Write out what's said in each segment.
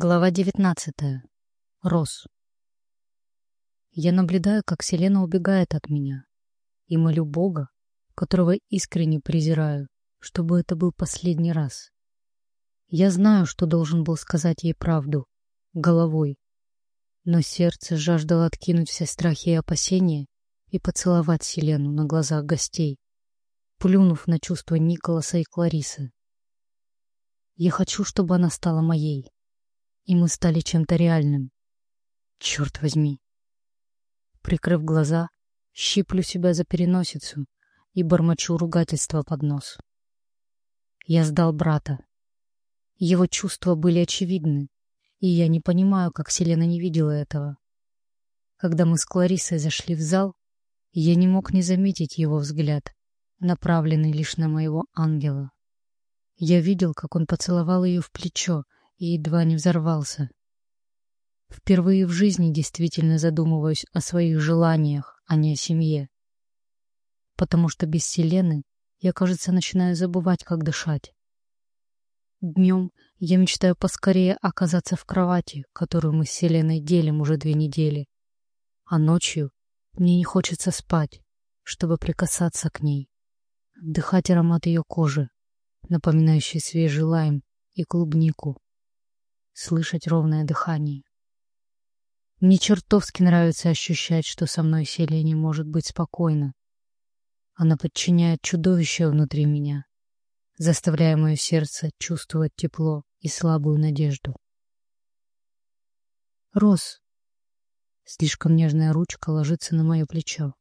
Глава 19. Рос. Я наблюдаю, как Селена убегает от меня, и молю Бога, которого искренне презираю, чтобы это был последний раз. Я знаю, что должен был сказать ей правду, головой, но сердце жаждало откинуть все страхи и опасения и поцеловать Селену на глазах гостей, плюнув на чувства Николаса и Кларисы. Я хочу, чтобы она стала моей и мы стали чем-то реальным. Черт возьми. Прикрыв глаза, щиплю себя за переносицу и бормочу ругательство под нос. Я сдал брата. Его чувства были очевидны, и я не понимаю, как Селена не видела этого. Когда мы с Кларисой зашли в зал, я не мог не заметить его взгляд, направленный лишь на моего ангела. Я видел, как он поцеловал ее в плечо, и едва не взорвался. Впервые в жизни действительно задумываюсь о своих желаниях, а не о семье. Потому что без Селены я, кажется, начинаю забывать, как дышать. Днем я мечтаю поскорее оказаться в кровати, которую мы с Селеной делим уже две недели. А ночью мне не хочется спать, чтобы прикасаться к ней, вдыхать аромат ее кожи, напоминающий свежий лайм и клубнику слышать ровное дыхание. Мне чертовски нравится ощущать, что со мной Селия может быть спокойно. Она подчиняет чудовище внутри меня, заставляя мое сердце чувствовать тепло и слабую надежду. Рос. Слишком нежная ручка ложится на мое плечо.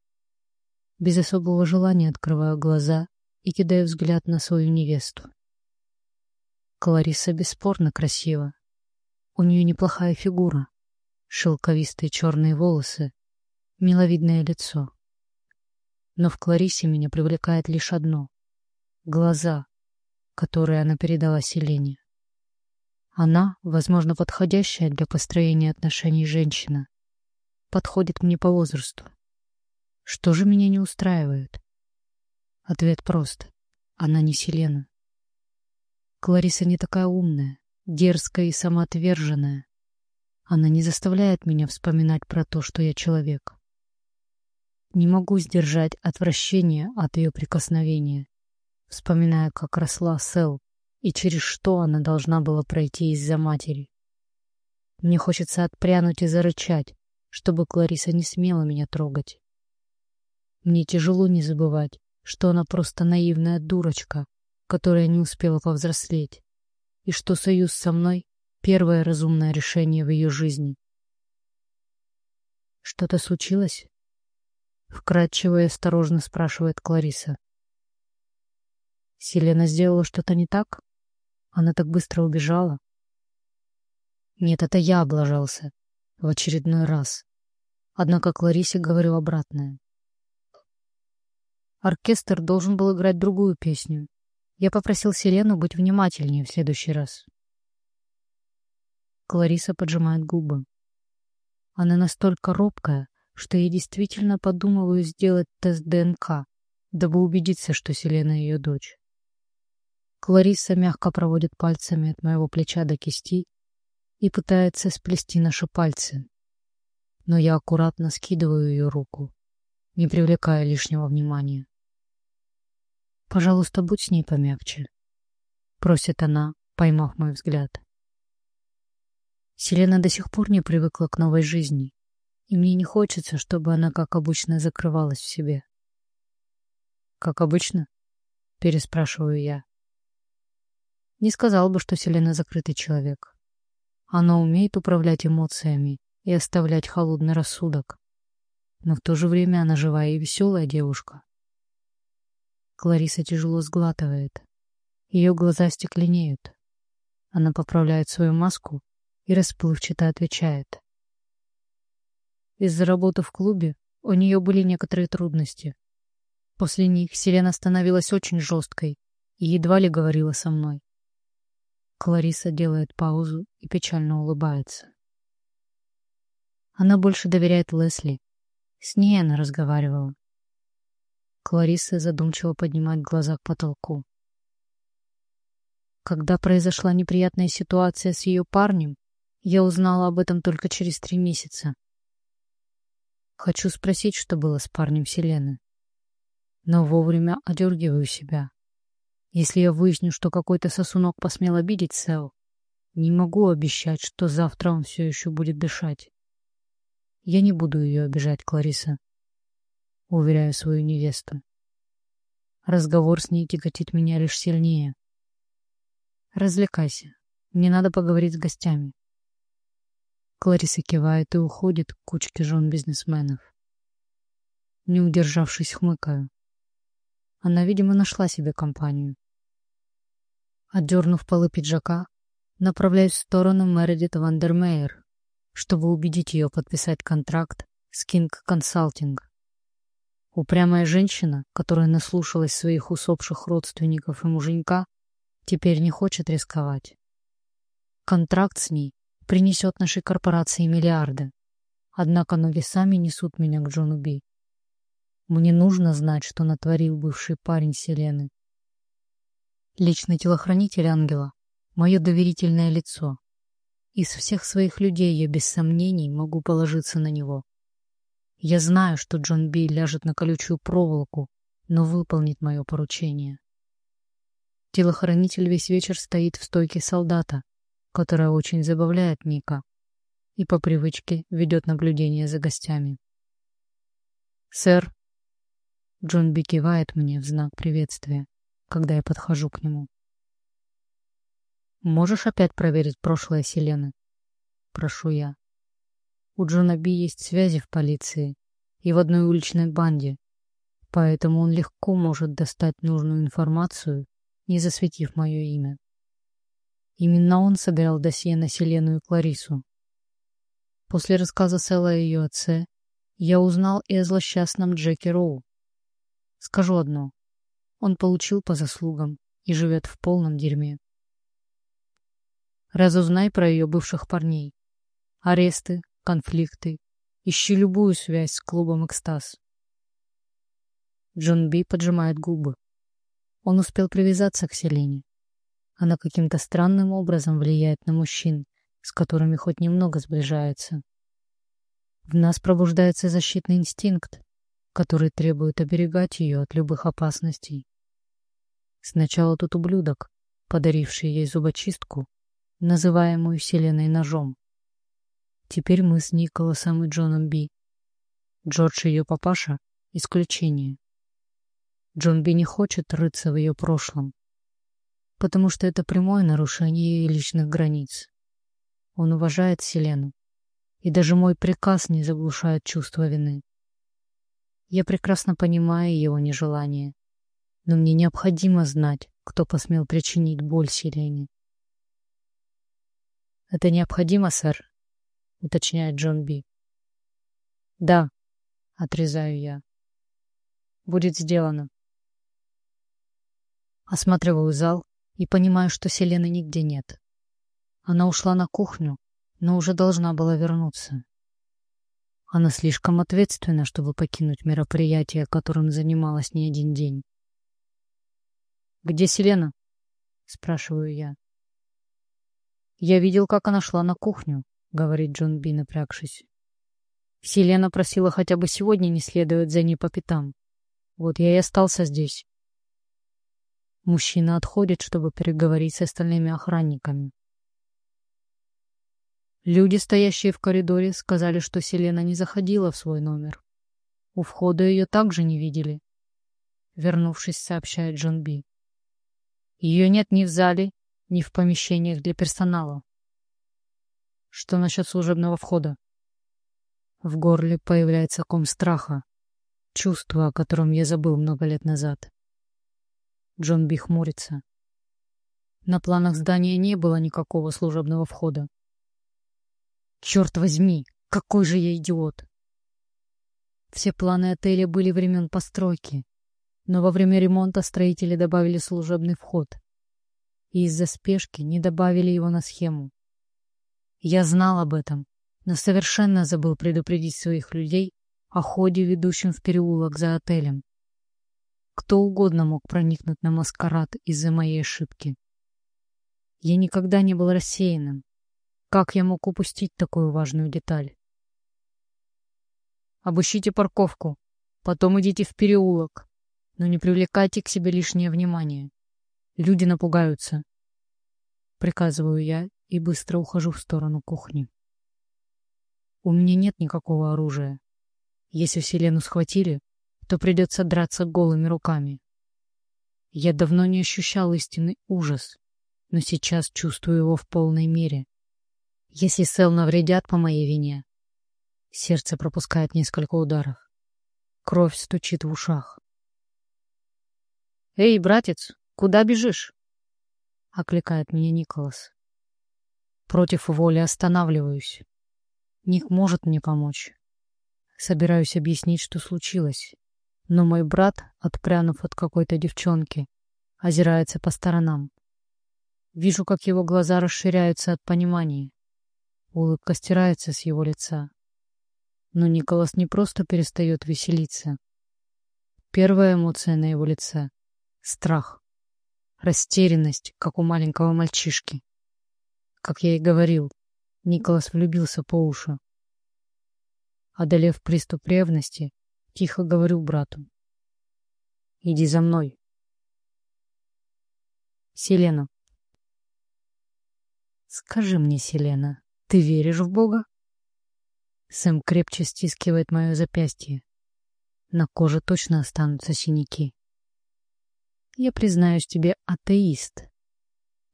Без особого желания открываю глаза и кидаю взгляд на свою невесту. Клариса бесспорно красива, у нее неплохая фигура, шелковистые черные волосы, миловидное лицо. Но в Кларисе меня привлекает лишь одно — глаза, которые она передала Селене. Она, возможно, подходящая для построения отношений женщина, подходит мне по возрасту. Что же меня не устраивает? Ответ прост. Она не Селена. Клариса не такая умная, дерзкая и самоотверженная. Она не заставляет меня вспоминать про то, что я человек. Не могу сдержать отвращение от ее прикосновения, вспоминая, как росла Сел и через что она должна была пройти из-за матери. Мне хочется отпрянуть и зарычать, чтобы Клариса не смела меня трогать. Мне тяжело не забывать, что она просто наивная дурочка, которая не успела повзрослеть и что союз со мной — первое разумное решение в ее жизни. «Что-то случилось?» — вкратчиво и осторожно спрашивает Клариса. «Селена сделала что-то не так? Она так быстро убежала?» «Нет, это я облажался. В очередной раз. Однако Кларисе говорю обратное. Оркестр должен был играть другую песню, я попросил Селену быть внимательнее в следующий раз. Клариса поджимает губы. Она настолько робкая, что я действительно подумываю сделать тест ДНК, дабы убедиться, что Селена ее дочь. Клариса мягко проводит пальцами от моего плеча до кисти и пытается сплести наши пальцы. Но я аккуратно скидываю ее руку, не привлекая лишнего внимания. Пожалуйста, будь с ней помягче, просит она, поймав мой взгляд. Селена до сих пор не привыкла к новой жизни, и мне не хочется, чтобы она, как обычно, закрывалась в себе. Как обычно? переспрашиваю я. Не сказал бы, что Селена закрытый человек. Она умеет управлять эмоциями и оставлять холодный рассудок. Но в то же время она живая и веселая девушка. Клариса тяжело сглатывает. Ее глаза стекленеют. Она поправляет свою маску и расплывчато отвечает. Из-за работы в клубе у нее были некоторые трудности. После них Селена становилась очень жесткой и едва ли говорила со мной. Клариса делает паузу и печально улыбается. Она больше доверяет Лесли. С ней она разговаривала. Клариса задумчиво поднимает глаза к потолку. Когда произошла неприятная ситуация с ее парнем, Я узнала об этом только через три месяца. Хочу спросить, что было с парнем Селены. Но вовремя одергиваю себя. Если я выясню, что какой-то сосунок посмел обидеть Сэл, не могу обещать, что завтра он все еще будет дышать. Я не буду ее обижать, Клариса. Уверяю свою невесту. Разговор с ней тяготит меня лишь сильнее. Развлекайся. Мне надо поговорить с гостями. Клариса кивает и уходит к кучке жен бизнесменов. Не удержавшись, хмыкаю. Она, видимо, нашла себе компанию. Отдернув полы пиджака, направляюсь в сторону Мередит Вандермейер, чтобы убедить ее подписать контракт с King Consulting. Упрямая женщина, которая наслушалась своих усопших родственников и муженька, теперь не хочет рисковать. Контракт с ней принесет нашей корпорации миллиарды. Однако ноги сами несут меня к Джону Би. Мне нужно знать, что натворил бывший парень Селены. Личный телохранитель ангела — мое доверительное лицо. Из всех своих людей я без сомнений могу положиться на него. Я знаю, что Джон Би ляжет на колючую проволоку, но выполнит мое поручение. Телохранитель весь вечер стоит в стойке солдата, которая очень забавляет Ника и по привычке ведет наблюдение за гостями. «Сэр!» Джон Би кивает мне в знак приветствия, когда я подхожу к нему. «Можешь опять проверить прошлое Селены?» Прошу я. У Джона Би есть связи в полиции и в одной уличной банде, поэтому он легко может достать нужную информацию, не засветив мое имя. Именно он собирал досье на Селену и Кларису. После рассказа Сэла о ее отце я узнал и о злосчастном Джеки Роу. Скажу одно. Он получил по заслугам и живет в полном дерьме. Разузнай про ее бывших парней. Аресты, конфликты. Ищи любую связь с клубом «Экстаз». Джон Би поджимает губы. Он успел привязаться к Селене. Она каким-то странным образом влияет на мужчин, с которыми хоть немного сближается. В нас пробуждается защитный инстинкт, который требует оберегать ее от любых опасностей. Сначала тот ублюдок, подаривший ей зубочистку, называемую Селеной ножом. Теперь мы с Николасом и Джоном Би. Джордж ее папаша — исключение. Джон Би не хочет рыться в ее прошлом, потому что это прямое нарушение ее личных границ. Он уважает Селену, и даже мой приказ не заглушает чувство вины. Я прекрасно понимаю его нежелание, но мне необходимо знать, кто посмел причинить боль Селене. «Это необходимо, сэр», — уточняет Джон Би. «Да», — отрезаю я. «Будет сделано». Осматриваю зал и понимаю, что Селены нигде нет. Она ушла на кухню, но уже должна была вернуться. Она слишком ответственна, чтобы покинуть мероприятие, которым занималась не один день. «Где Селена?» — спрашиваю я. «Я видел, как она шла на кухню», — говорит Джон Би, напрягшись. Селена просила хотя бы сегодня не следовать за ней по пятам. Вот я и остался здесь. Мужчина отходит, чтобы переговорить с остальными охранниками. Люди, стоящие в коридоре, сказали, что Селена не заходила в свой номер. У входа ее также не видели. Вернувшись, сообщает Джон Би. Ее нет ни в зале, ни в помещениях для персонала. Что насчет служебного входа? В горле появляется ком страха, чувство, о котором я забыл много лет назад. Джон Би хмурится. На планах здания не было никакого служебного входа. Черт возьми, какой же я идиот! Все планы отеля были времен постройки, но во время ремонта строители добавили служебный вход и из-за спешки не добавили его на схему. Я знал об этом, но совершенно забыл предупредить своих людей о ходе, ведущем в переулок за отелем. Кто угодно мог проникнуть на маскарад из-за моей ошибки. Я никогда не был рассеянным, Как я мог упустить такую важную деталь? Обыщите парковку, потом идите в переулок, но не привлекайте к себе лишнее внимание. Люди напугаются. Приказываю я и быстро ухожу в сторону кухни. У меня нет никакого оружия. Если Селену схватили, то придется драться голыми руками. Я давно не ощущал истинный ужас, но сейчас чувствую его в полной мере. Если Сел навредят по моей вине, сердце пропускает несколько ударов. Кровь стучит в ушах. «Эй, братец, куда бежишь?» — окликает меня Николас. Против воли останавливаюсь. Ник может мне помочь. Собираюсь объяснить, что случилось. Но мой брат, отпрянув от какой-то девчонки, озирается по сторонам. Вижу, как его глаза расширяются от понимания. Улыбка стирается с его лица. Но Николас не просто перестает веселиться. Первая эмоция на его лице — страх. Растерянность, как у маленького мальчишки. Как я и говорил, Николас влюбился по уши. Одолев приступ ревности, тихо говорю брату. «Иди за мной». Селена. «Скажи мне, Селена, ты веришь в Бога?» Сэм крепче стискивает мое запястье. На коже точно останутся синяки. Я признаюсь тебе атеист.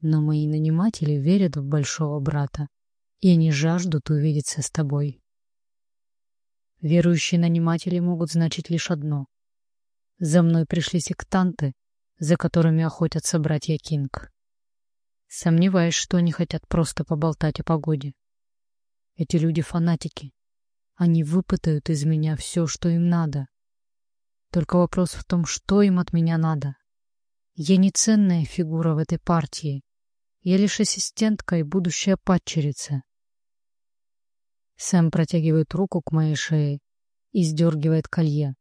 Но мои наниматели верят в большого брата, и они жаждут увидеться с тобой. Верующие наниматели могут значить лишь одно. За мной пришли сектанты, за которыми охотятся братья Кинг. Сомневаюсь, что они хотят просто поболтать о погоде. Эти люди фанатики. Они выпытают из меня все, что им надо. Только вопрос в том, что им от меня надо. Я не ценная фигура в этой партии. Я лишь ассистентка и будущая падчерица. Сэм протягивает руку к моей шее и сдергивает колье.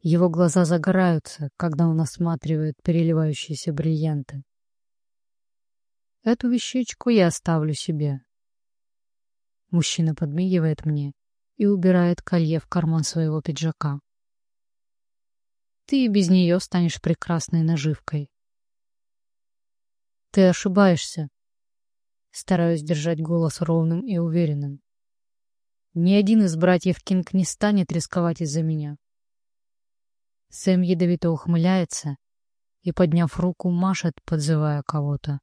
Его глаза загораются, когда он осматривает переливающиеся бриллианты. Эту вещичку я оставлю себе. Мужчина подмигивает мне и убирает колье в карман своего пиджака. Ты и без нее станешь прекрасной наживкой. Ты ошибаешься. Стараюсь держать голос ровным и уверенным. Ни один из братьев Кинг не станет рисковать из-за меня. Сэм ядовито ухмыляется и, подняв руку, машет, подзывая кого-то.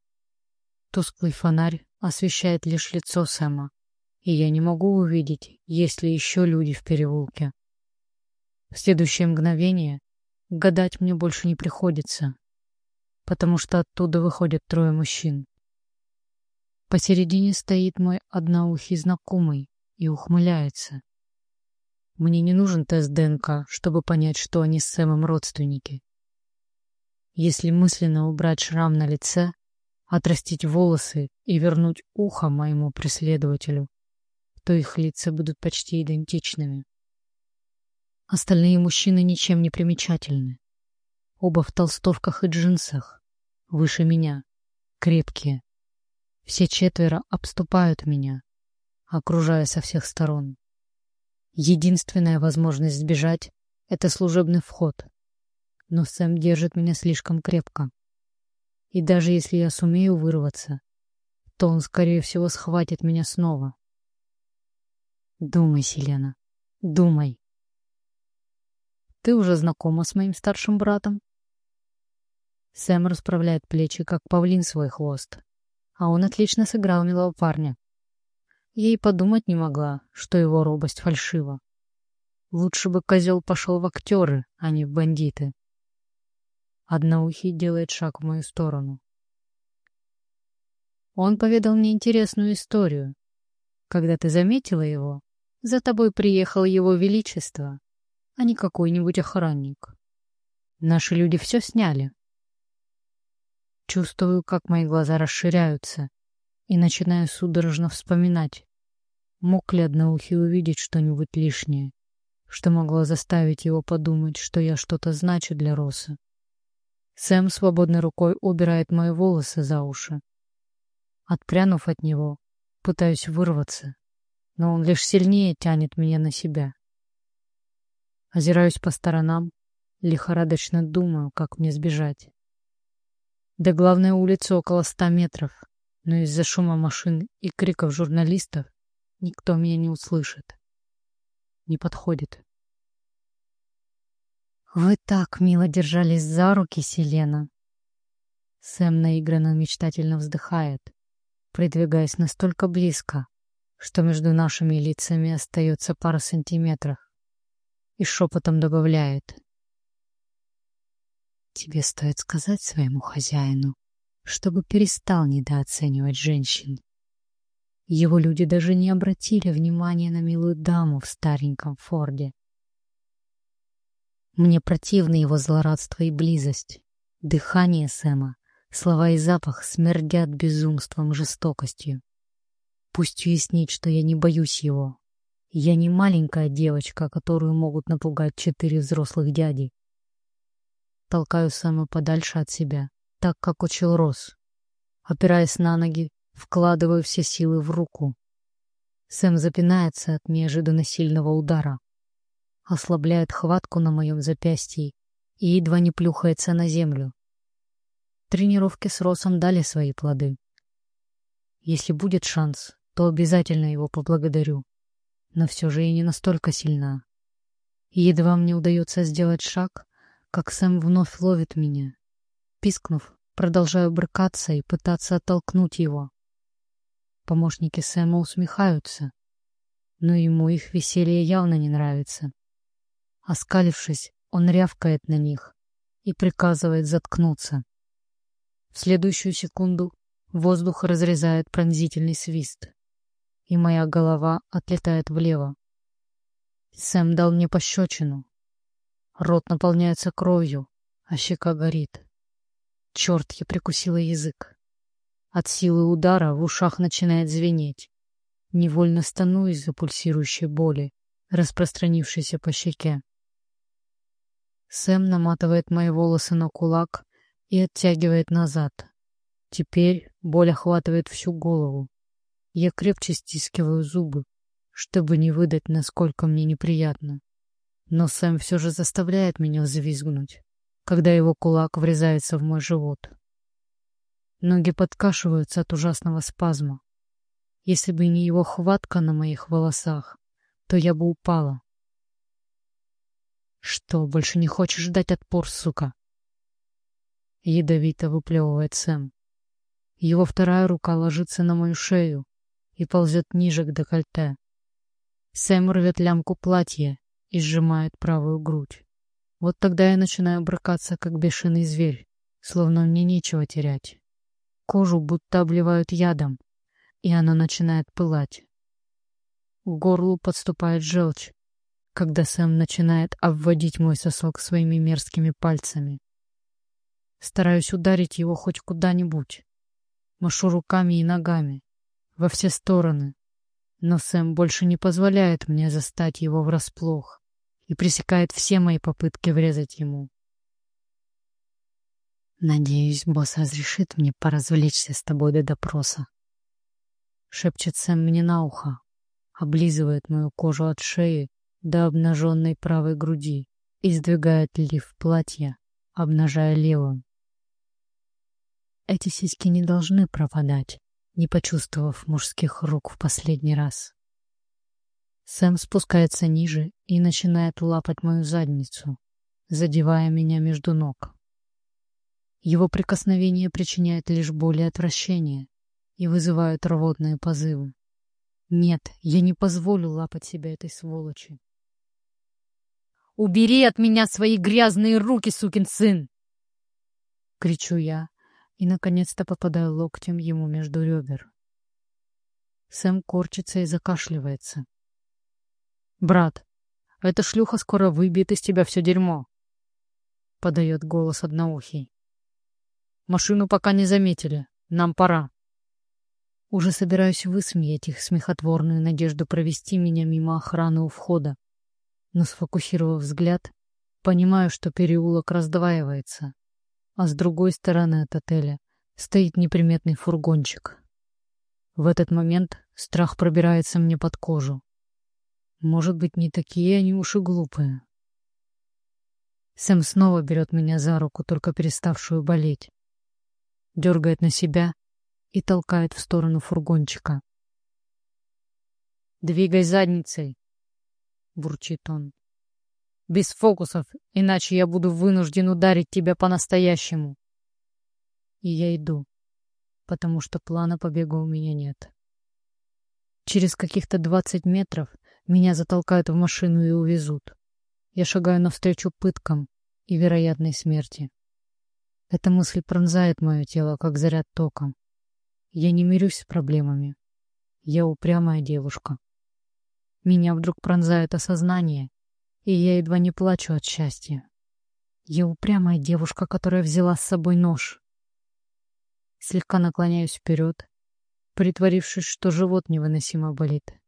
Тусклый фонарь освещает лишь лицо Сэма, и я не могу увидеть, есть ли еще люди в переулке. В следующее мгновение гадать мне больше не приходится, потому что оттуда выходят трое мужчин. Посередине стоит мой одноухий знакомый, и ухмыляется. Мне не нужен тест ДНК, чтобы понять, что они с Сэмом родственники. Если мысленно убрать шрам на лице, отрастить волосы и вернуть ухо моему преследователю, то их лица будут почти идентичными. Остальные мужчины ничем не примечательны. Оба в толстовках и джинсах, выше меня, крепкие. Все четверо обступают меня, окружая со всех сторон. Единственная возможность сбежать — это служебный вход. Но Сэм держит меня слишком крепко. И даже если я сумею вырваться, то он, скорее всего, схватит меня снова. Думай, Селена, думай. Ты уже знакома с моим старшим братом? Сэм расправляет плечи, как павлин свой хвост. А он отлично сыграл милого парня. Ей подумать не могла, что его робость фальшива. Лучше бы козел пошел в актеры, а не в бандиты. Одноухий делает шаг в мою сторону. Он поведал мне интересную историю. Когда ты заметила его, за тобой приехал его величество, а не какой-нибудь охранник. Наши люди все сняли. Чувствую, как мои глаза расширяются, и начинаю судорожно вспоминать, Мог ли одноухий увидеть что-нибудь лишнее, что могло заставить его подумать, что я что-то значу для Роса? Сэм свободной рукой убирает мои волосы за уши. Отпрянув от него, пытаюсь вырваться, но он лишь сильнее тянет меня на себя. Озираюсь по сторонам, лихорадочно думаю, как мне сбежать. До главной улицы около ста метров, но из-за шума машин и криков журналистов никто меня не услышит. Не подходит. «Вы так мило держались за руки, Селена!» Сэм наигранно мечтательно вздыхает, придвигаясь настолько близко, что между нашими лицами остается пара сантиметров, и шепотом добавляет. «Тебе стоит сказать своему хозяину, чтобы перестал недооценивать женщин. Его люди даже не обратили внимания на милую даму в стареньком форде. Мне противны его злорадство и близость, дыхание Сэма, слова и запах смердят безумством и жестокостью. Пусть уяснит, что я не боюсь его. Я не маленькая девочка, которую могут напугать четыре взрослых дяди. Толкаю Сэма подальше от себя, так как учил Рос. Опираясь на ноги, вкладываю все силы в руку. Сэм запинается от неожиданно сильного удара, ослабляет хватку на моем запястье и едва не плюхается на землю. Тренировки с Росом дали свои плоды. Если будет шанс, то обязательно его поблагодарю. Но все же я не настолько сильна. Едва мне удается сделать шаг, как Сэм вновь ловит меня. Пискнув, продолжаю брыкаться и пытаться оттолкнуть его. Помощники Сэма усмехаются, но ему их веселье явно не нравится. Оскалившись, он рявкает на них и приказывает заткнуться. В следующую секунду воздух разрезает пронзительный свист, и моя голова отлетает влево. Сэм дал мне пощечину, Рот наполняется кровью, а щека горит. Черт, я прикусила язык. От силы удара в ушах начинает звенеть. Невольно стану из-за пульсирующей боли, распространившейся по щеке. Сэм наматывает мои волосы на кулак и оттягивает назад. Теперь боль охватывает всю голову. Я крепче стискиваю зубы, чтобы не выдать, насколько мне неприятно. Но Сэм все же заставляет меня взвизгнуть, когда его кулак врезается в мой живот. Ноги подкашиваются от ужасного спазма. Если бы не его хватка на моих волосах, то я бы упала. «Что, больше не хочешь дать отпор, сука?» Ядовито выплевывает Сэм. Его вторая рука ложится на мою шею и ползет ниже к декольте. Сэм рвет лямку платья и сжимает правую грудь. Вот тогда я начинаю брыкаться, как бешеный зверь, словно мне нечего терять. Кожу будто обливают ядом, и она начинает пылать. К горлу подступает желчь, когда Сэм начинает обводить мой сосок своими мерзкими пальцами. Стараюсь ударить его хоть куда-нибудь. Машу руками и ногами, во все стороны. Но Сэм больше не позволяет мне застать его врасплох и пресекает все мои попытки врезать ему. «Надеюсь, босс разрешит мне поразвлечься с тобой до допроса», — шепчет Сэм мне на ухо, облизывает мою кожу от шеи до обнаженной правой груди и сдвигает лиф платья, обнажая левую. Эти сиськи не должны пропадать, не почувствовав мужских рук в последний раз. Сэм спускается ниже и начинает лапать мою задницу, задевая меня между ног. Его прикосновения причиняют лишь боль и отвращение и вызывают рвотные позывы. Нет, я не позволю лапать себя этой сволочи. «Убери от меня свои грязные руки, сукин сын!» Кричу я и, наконец-то, попадаю локтем ему между ребер. Сэм корчится и закашливается. «Брат, эта шлюха скоро выбьет из тебя все дерьмо», — подает голос одноухий. «Машину пока не заметили. Нам пора». Уже собираюсь высмеять их смехотворную надежду провести меня мимо охраны у входа. Но, сфокусировав взгляд, понимаю, что переулок раздваивается, а с другой стороны от отеля стоит неприметный фургончик. В этот момент Страх пробирается мне под кожу. Может быть, не такие они уж и глупые. Сэм снова берет меня за руку, только переставшую болеть. Дергает на себя и толкает в сторону фургончика. «Двигай задницей!» — бурчит он. «Без фокусов, иначе я буду вынужден ударить тебя по-настоящему!» И я иду, потому что плана побега у меня нет. Через каких-то двадцать метров меня затолкают в машину и увезут. Я шагаю навстречу пыткам и вероятной смерти. Эта мысль пронзает мое тело, как заряд током. Я не мирюсь с проблемами. Я упрямая девушка. Меня вдруг пронзает осознание, и я едва не плачу от счастья. Я упрямая девушка, которая взяла с собой нож. Слегка наклоняюсь вперед, притворившись, что живот невыносимо болит.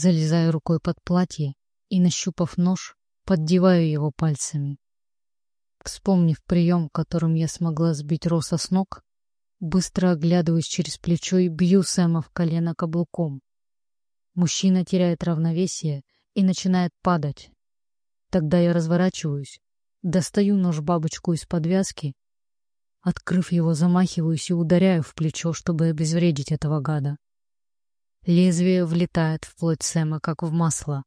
Залезаю рукой под платье и, нащупав нож, поддеваю его пальцами. Вспомнив прием, которым я смогла сбить Роса с ног, быстро оглядываюсь через плечо и бью Сэма в колено каблуком. Мужчина теряет равновесие и начинает падать. Тогда я разворачиваюсь, достаю нож-бабочку из подвязки, открыв его, замахиваюсь и ударяю в плечо, чтобы обезвредить этого гада. Лезвие влетает в плоть Сэма, как в масло,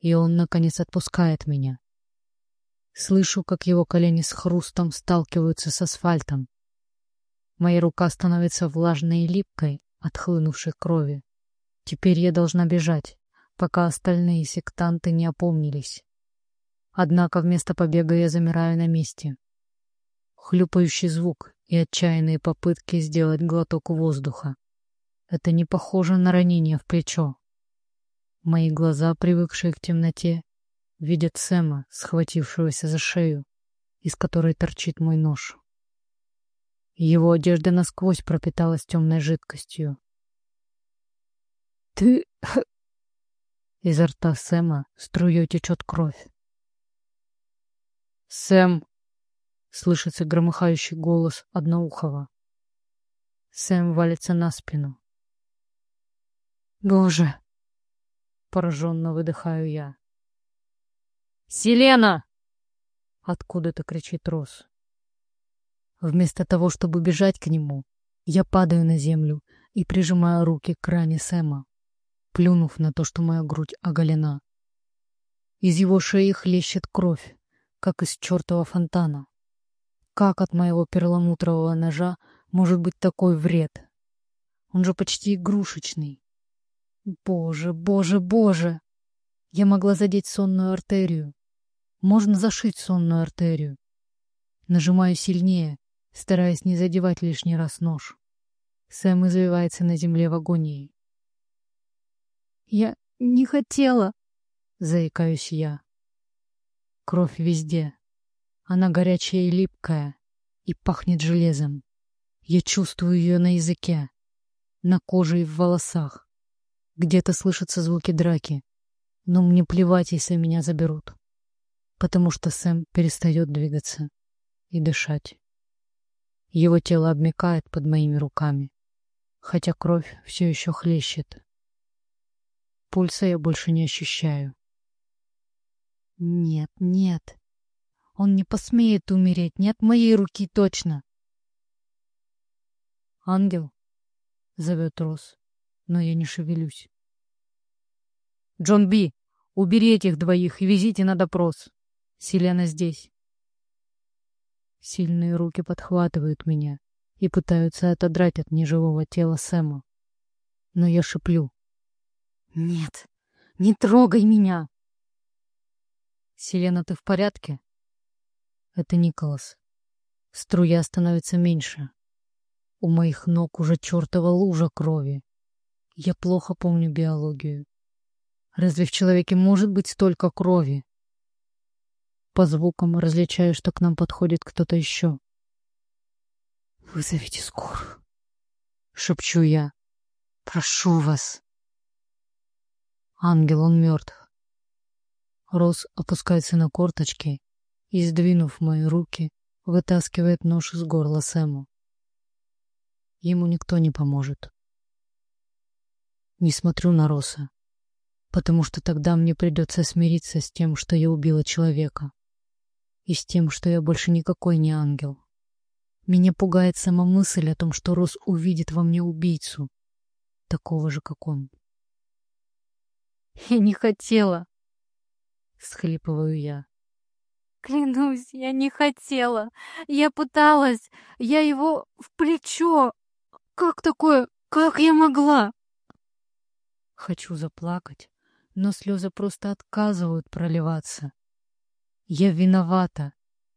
и он, наконец, отпускает меня. Слышу, как его колени с хрустом сталкиваются с асфальтом. Моя рука становится влажной и липкой от хлынувшей крови. Теперь я должна бежать, пока остальные сектанты не опомнились. Однако вместо побега я замираю на месте. Хлюпающий звук и отчаянные попытки сделать глоток воздуха. Это не похоже на ранение в плечо. Мои глаза, привыкшие к темноте, видят Сэма, схватившегося за шею, из которой торчит мой нож. Его одежда насквозь пропиталась темной жидкостью. «Ты...» Изо рта Сэма струей течет кровь. «Сэм!» — слышится громыхающий голос Одноухова. Сэм валится на спину. «Боже!» — пораженно выдыхаю я. «Селена!» — откуда-то кричит Рос. Вместо того, чтобы бежать к нему, я падаю на землю и прижимаю руки к ране Сэма плюнув на то, что моя грудь оголена. Из его шеи хлещет кровь, как из чертова фонтана. Как от моего перламутрового ножа может быть такой вред? Он же почти игрушечный. Боже, боже, боже! Я могла задеть сонную артерию. Можно зашить сонную артерию. Нажимаю сильнее, стараясь не задевать лишний раз нож. Сэм извивается на земле в агонии. Я не хотела, заикаюсь я. Кровь везде. Она горячая и липкая, и пахнет железом. Я чувствую ее на языке, на коже и в волосах. Где-то слышатся звуки драки, но мне плевать, если меня заберут. Потому что Сэм перестает двигаться и дышать. Его тело обмякает под моими руками, хотя кровь все еще хлещет. Пульса я больше не ощущаю. Нет, нет. Он не посмеет умереть, не от моей руки точно. Ангел зовет Рос, но я не шевелюсь. Джон Би, убери этих двоих и везите на допрос. Селена здесь. Сильные руки подхватывают меня и пытаются отодрать от неживого тела Сэма. Но я шеплю. Нет, не трогай меня. Селена, ты в порядке? Это Николас. Струя становится меньше. У моих ног уже чертова лужа крови. Я плохо помню биологию. Разве в человеке может быть столько крови? По звукам различаю, что к нам подходит кто-то еще. «Вызовите скорую», — шепчу я. «Прошу вас». Ангел, он мертв. Рос опускается на корточки и, сдвинув мои руки, вытаскивает нож из горла Сэму. Ему никто не поможет. Не смотрю на Роса, потому что тогда мне придется смириться с тем, что я убила человека, и с тем, что я больше никакой не ангел. Меня пугает сама мысль о том, что Рос увидит во мне убийцу, такого же, как он. «Я не хотела!» — всхлипываю я. «Клянусь, я не хотела! Я пыталась! Я его в плечо! Как такое? Как я могла?» Хочу заплакать, но слезы просто отказывают проливаться. Я виновата.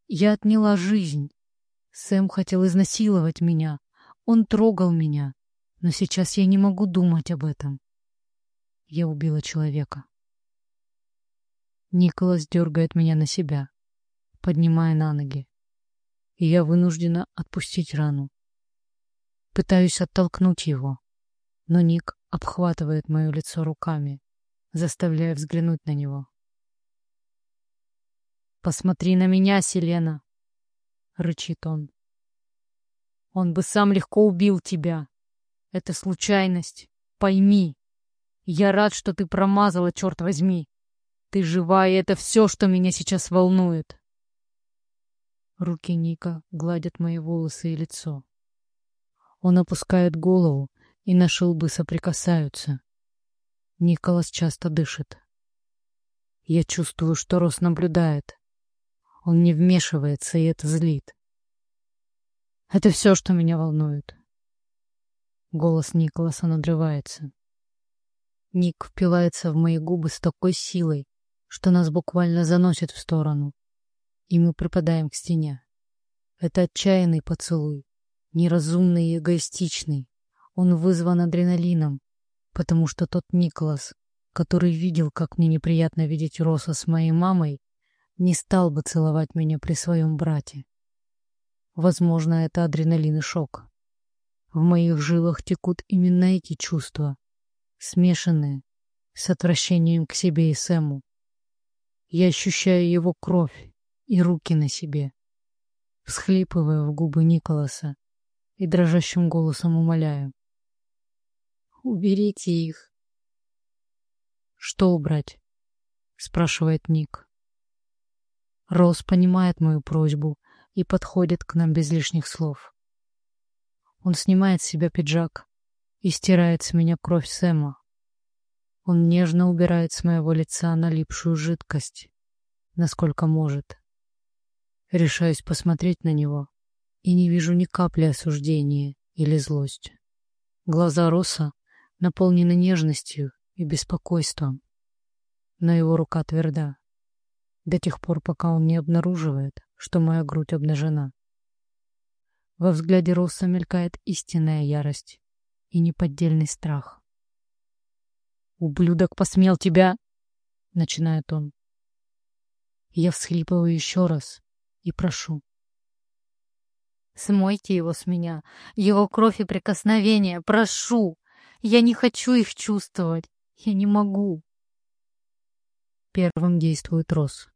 Я отняла жизнь. Сэм хотел изнасиловать меня. Он трогал меня. Но сейчас я не могу думать об этом. Я убила человека. Николас дергает меня на себя, поднимая на ноги. И я вынуждена отпустить рану. Пытаюсь оттолкнуть его, но Ник обхватывает мое лицо руками, заставляя взглянуть на него. «Посмотри на меня, Селена!» — рычит он. «Он бы сам легко убил тебя. Это случайность. Пойми. Я рад, что ты промазала, черт возьми. Ты жива, и это все, что меня сейчас волнует». Руки Ника гладят мои волосы и лицо. Он опускает голову, и наши лбы соприкасаются. Николас часто дышит. Я чувствую, что Рос наблюдает. Он не вмешивается, и это злит. Это все, что меня волнует. Голос Николаса надрывается. Ник впивается в мои губы с такой силой, что нас буквально заносит в сторону, и мы припадаем к стене. Это отчаянный поцелуй, неразумный и эгоистичный. Он вызван адреналином, потому что тот Николас, который видел, как мне неприятно видеть Роса с моей мамой, не стал бы целовать меня при своем брате. Возможно, это адреналин и шок. В моих жилах текут именно эти чувства, смешанные с отвращением к себе и Сэму. Я ощущаю его кровь и руки на себе, всхлипывая в губы Николаса и дрожащим голосом умоляю. Уберите их. Что убрать? Спрашивает Ник. Роуз понимает мою просьбу и подходит к нам без лишних слов. Он снимает с себя пиджак и стирает с меня кровь Сэма. Он нежно убирает с моего лица налипшую жидкость, насколько может. Решаюсь посмотреть на него и не вижу ни капли осуждения или злости. Глаза Роса наполнены нежностью и беспокойством. Но его рука тверда. До тех пор, пока он не обнаруживает, что моя грудь обнажена. Во взгляде Росса мелькает истинная ярость и неподдельный страх. «Ублюдок посмел тебя!» — начинает он. Я всхлипываю еще раз и прошу. «Смойте его с меня, его кровь и прикосновения, прошу!» Я не хочу их чувствовать. Я не могу. Первым действует Рос.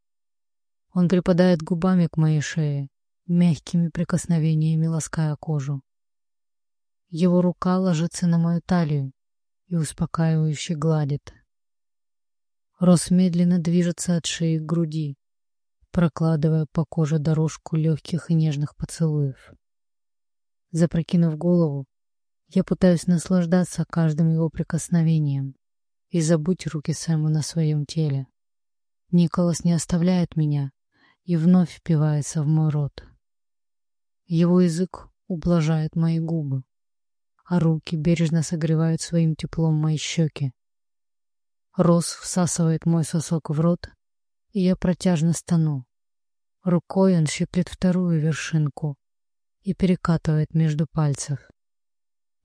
Он припадает губами к моей шее, мягкими прикосновениями лаская кожу. Его рука ложится на мою талию и успокаивающе гладит. Рос медленно движется от шеи к груди, прокладывая по коже дорожку легких и нежных поцелуев. Запрокинув голову, я пытаюсь наслаждаться каждым его прикосновением и забыть руки Сэма на своем теле. Николас не оставляет меня и вновь впивается в мой рот. Его язык ублажает мои губы, а руки бережно согревают своим теплом мои щеки. Рос всасывает мой сосок в рот, и я протяжно стану. Рукой он щиплет вторую вершинку и перекатывает между пальцев.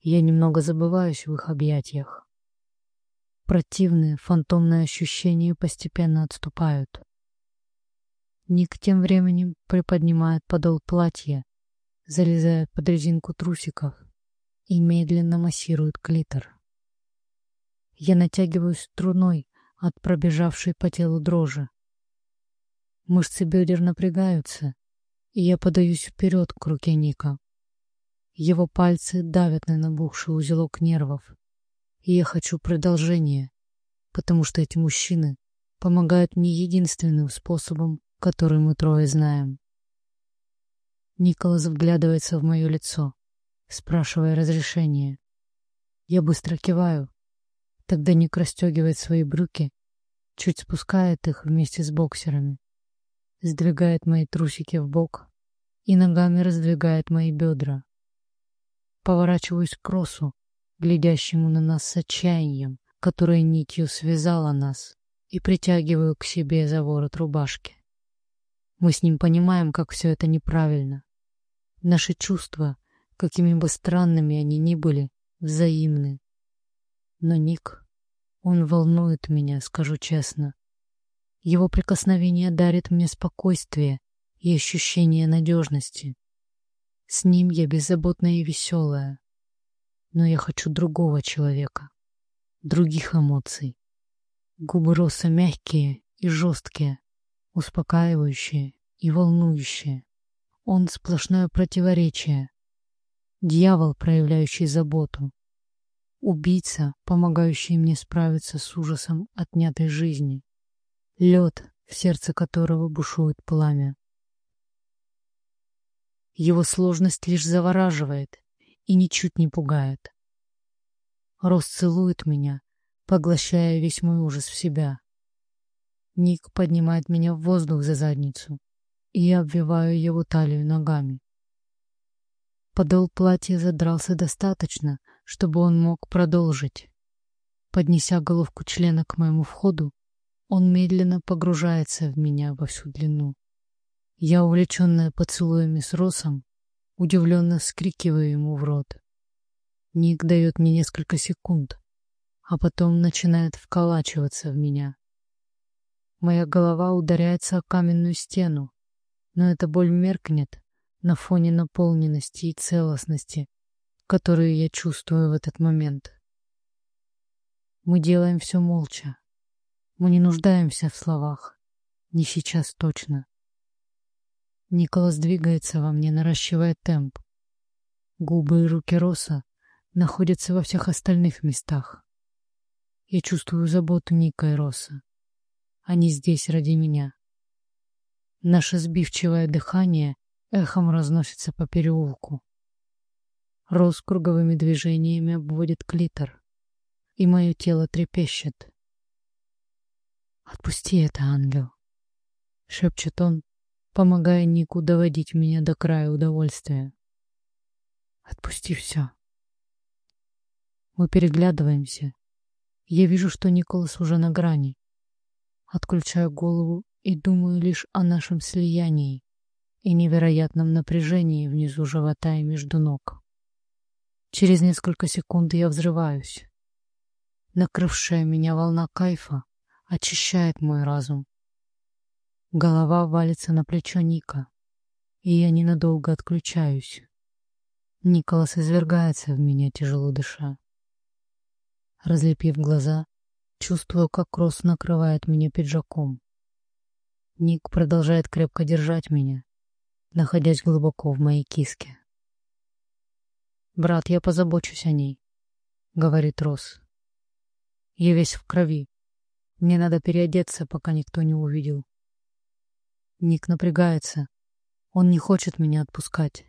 Я немного забываюсь в их объятиях. Противные фантомные ощущения постепенно отступают. Ник тем временем приподнимает подол платья, залезает под резинку трусиков и медленно массирует клитор. Я натягиваюсь струной от пробежавшей по телу дрожи. Мышцы бедер напрягаются, и я подаюсь вперед к руке Ника. Его пальцы давят на набухший узелок нервов, И я хочу продолжения, потому что эти мужчины помогают мне единственным способом, который мы трое знаем. Николас вглядывается в мое лицо, спрашивая разрешения. Я быстро киваю. Тогда Ник расстегивает свои брюки, чуть спускает их вместе с боксерами, сдвигает мои трусики в бок и ногами раздвигает мои бедра. Поворачиваюсь к Росу, глядящему на нас с отчаянием, которое нитью связало нас, и притягиваю к себе за ворот рубашки. Мы с ним понимаем, как все это неправильно. Наши чувства, какими бы странными они ни были, взаимны. Но Ник, он волнует меня, скажу честно. Его прикосновение дарит мне спокойствие и ощущение надежности. С ним я беззаботная и веселая. Но я хочу другого человека, других эмоций. Губы Роса мягкие и жесткие, успокаивающие и волнующие. Он сплошное противоречие. Дьявол, проявляющий заботу. Убийца, помогающий мне справиться с ужасом отнятой жизни. Лед, в сердце которого бушует пламя. Его сложность лишь завораживает и ничуть не пугает. Рос целует меня, поглощая весь мой ужас в себя. Ник поднимает меня в воздух за задницу, и я обвиваю его талию ногами. Подол платья задрался достаточно, чтобы он мог продолжить. Поднеся головку члена к моему входу, он медленно погружается в меня во всю длину. Я, увлеченная поцелуями с Росом, удивленно скрикиваю ему в рот. Ник дает мне несколько секунд, а потом начинает вколачиваться в меня. Моя голова ударяется о каменную стену, но эта боль меркнет на фоне наполненности и целостности, которую я чувствую в этот момент. Мы делаем все молча. Мы не нуждаемся в словах. Не сейчас точно. Николас двигается во мне, наращивая темп. Губы и руки Роса находятся во всех остальных местах. Я чувствую заботу Ника и Роса. Они здесь ради меня. Наше сбивчивое дыхание эхом разносится по переулку. Рос круговыми движениями обводит клитор, и мое тело трепещет. «Отпусти это, ангел!» — шепчет он, помогая Нику доводить меня до края удовольствия. «Отпусти все!» Мы переглядываемся. Я вижу, что Николас уже на грани. Отключаю голову и думаю лишь о нашем слиянии и невероятном напряжении внизу живота и между ног. Через несколько секунд я взрываюсь. Накрывшая меня волна кайфа очищает мой разум. Голова валится на плечо Ника, и я ненадолго отключаюсь. Николас извергается в меня, тяжело дыша. Разлепив глаза, чувствую, как Кросс накрывает меня пиджаком. Ник продолжает крепко держать меня, находясь глубоко в моей киске. «Брат, я позабочусь о ней», — говорит Рос. «Я весь в крови. Мне надо переодеться, пока никто не увидел». Ник напрягается. Он не хочет меня отпускать.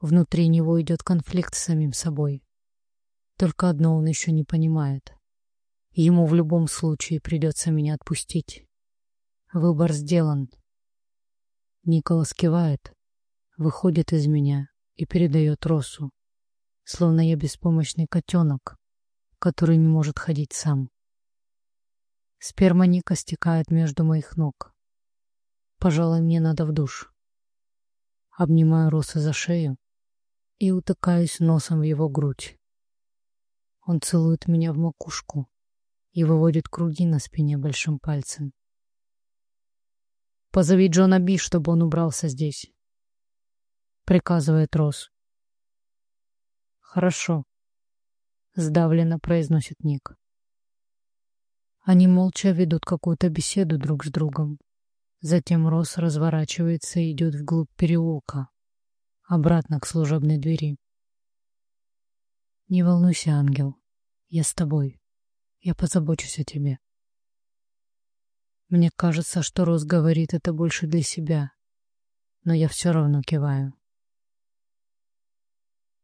Внутри него идет конфликт с самим собой. Только одно он еще не понимает. Ему в любом случае придется меня отпустить. Выбор сделан. Николас кивает, выходит из меня и передает Росу, словно я беспомощный котенок, который не может ходить сам. Сперма Ника стекает между моих ног. Пожалуй, мне надо в душ. Обнимаю Роса за шею и утыкаюсь носом в его грудь. Он целует меня в макушку и выводит круги на спине большим пальцем. «Позови Джона Би, чтобы он убрался здесь», — приказывает Рос. «Хорошо», — сдавленно произносит Ник. Они молча ведут какую-то беседу друг с другом. Затем Рос разворачивается и идет вглубь переулка, обратно к служебной двери. «Не волнуйся, ангел. Я с тобой. Я позабочусь о тебе. Мне кажется, что Рос говорит это больше для себя, но я все равно киваю.